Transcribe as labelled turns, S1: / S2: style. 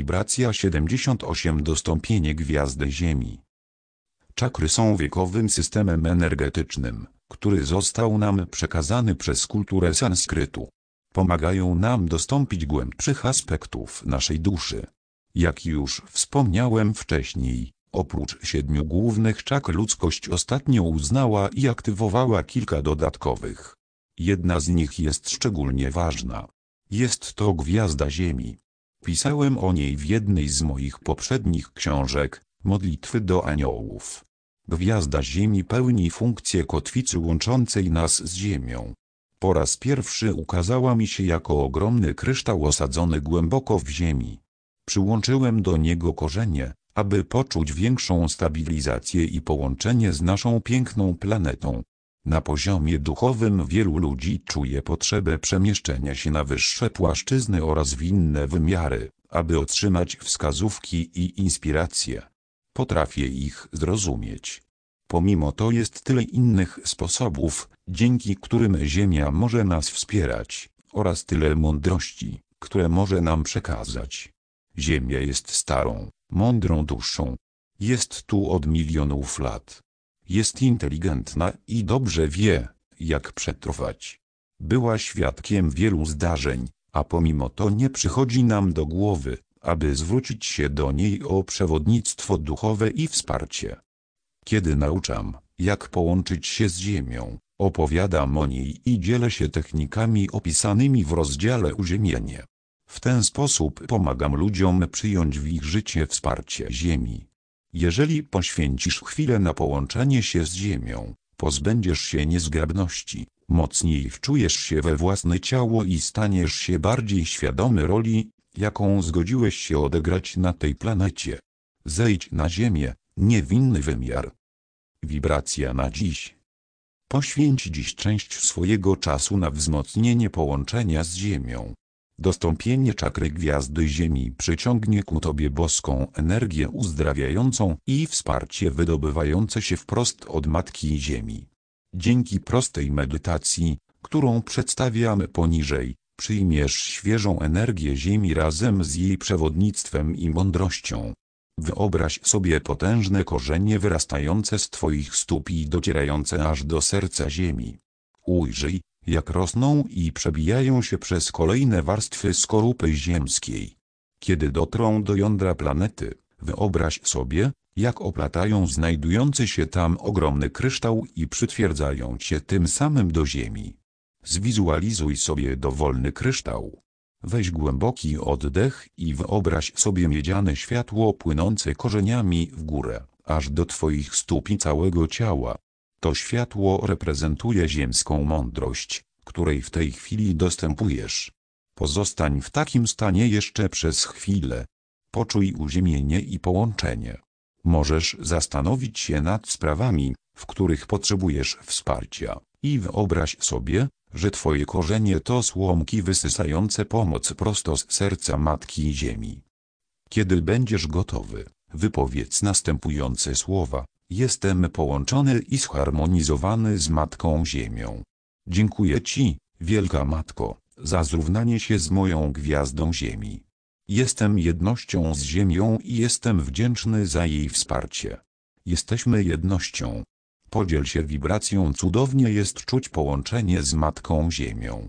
S1: Wibracja 78 Dostąpienie gwiazdy Ziemi. Czakry są wiekowym systemem energetycznym, który został nam przekazany przez kulturę sanskrytu. Pomagają nam dostąpić głębszych aspektów naszej duszy. Jak już wspomniałem wcześniej, oprócz siedmiu głównych czakr ludzkość ostatnio uznała i aktywowała kilka dodatkowych. Jedna z nich jest szczególnie ważna. Jest to gwiazda Ziemi. Pisałem o niej w jednej z moich poprzednich książek, Modlitwy do aniołów. Gwiazda Ziemi pełni funkcję kotwicy łączącej nas z Ziemią. Po raz pierwszy ukazała mi się jako ogromny kryształ osadzony głęboko w ziemi. Przyłączyłem do niego korzenie, aby poczuć większą stabilizację i połączenie z naszą piękną planetą. Na poziomie duchowym wielu ludzi czuje potrzebę przemieszczenia się na wyższe płaszczyzny oraz w inne wymiary, aby otrzymać wskazówki i inspiracje. Potrafię ich zrozumieć. Pomimo to jest tyle innych sposobów, dzięki którym Ziemia może nas wspierać, oraz tyle mądrości, które może nam przekazać. Ziemia jest starą, mądrą duszą. Jest tu od milionów lat. Jest inteligentna i dobrze wie, jak przetrwać. Była świadkiem wielu zdarzeń, a pomimo to nie przychodzi nam do głowy, aby zwrócić się do niej o przewodnictwo duchowe i wsparcie. Kiedy nauczam, jak połączyć się z Ziemią, opowiadam o niej i dzielę się technikami opisanymi w rozdziale Uziemienie. W ten sposób pomagam ludziom przyjąć w ich życie wsparcie Ziemi. Jeżeli poświęcisz chwilę na połączenie się z Ziemią, pozbędziesz się niezgrabności, mocniej wczujesz się we własne ciało i staniesz się bardziej świadomy roli, jaką zgodziłeś się odegrać na tej planecie. Zejdź na Ziemię, niewinny wymiar. Wibracja na dziś. Poświęć dziś część swojego czasu na wzmocnienie połączenia z Ziemią. Dostąpienie czakry gwiazdy Ziemi przyciągnie ku Tobie boską energię uzdrawiającą i wsparcie wydobywające się wprost od Matki Ziemi. Dzięki prostej medytacji, którą przedstawiamy poniżej, przyjmiesz świeżą energię Ziemi razem z jej przewodnictwem i mądrością. Wyobraź sobie potężne korzenie wyrastające z Twoich stóp i docierające aż do serca Ziemi. Ujrzyj, jak rosną i przebijają się przez kolejne warstwy skorupy ziemskiej. Kiedy dotrą do jądra planety, wyobraź sobie, jak oplatają znajdujący się tam ogromny kryształ i przytwierdzają cię tym samym do ziemi. Zwizualizuj sobie dowolny kryształ. Weź głęboki oddech i wyobraź sobie miedziane światło płynące korzeniami w górę, aż do twoich stóp i całego ciała. To światło reprezentuje ziemską mądrość, której w tej chwili dostępujesz. Pozostań w takim stanie jeszcze przez chwilę. Poczuj uziemienie i połączenie. Możesz zastanowić się nad sprawami, w których potrzebujesz wsparcia, i wyobraź sobie, że twoje korzenie to słomki wysysające pomoc prosto z serca Matki Ziemi. Kiedy będziesz gotowy, wypowiedz następujące słowa. Jestem połączony i zharmonizowany z Matką Ziemią. Dziękuję Ci, Wielka Matko, za zrównanie się z moją gwiazdą Ziemi. Jestem jednością z Ziemią i jestem wdzięczny za jej wsparcie. Jesteśmy jednością. Podziel się wibracją cudownie jest czuć połączenie z Matką Ziemią.